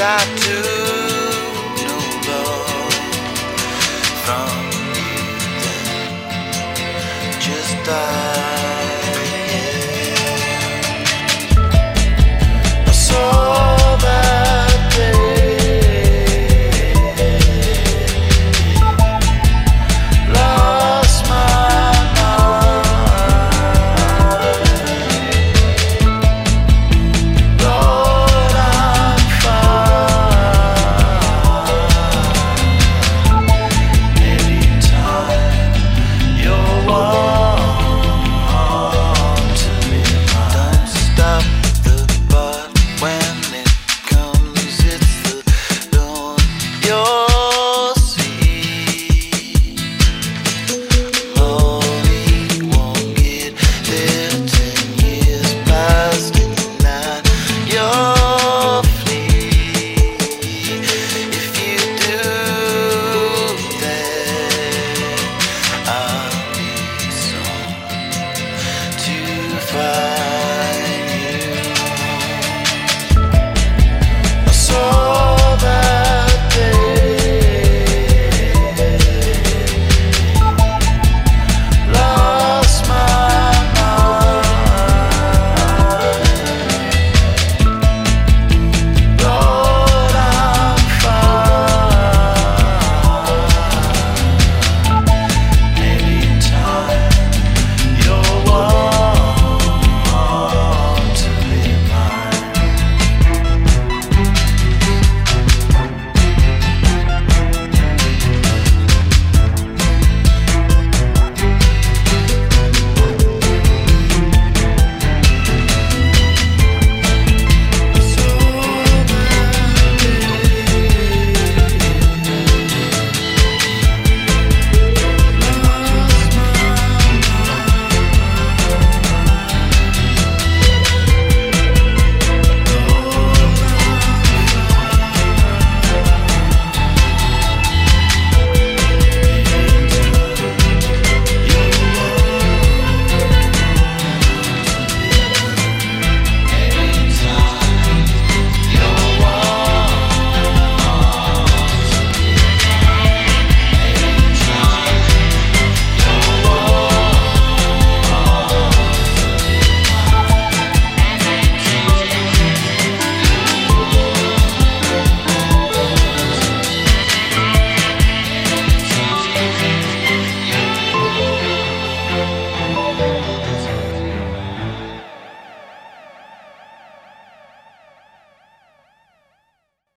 I do, from you then. Just die.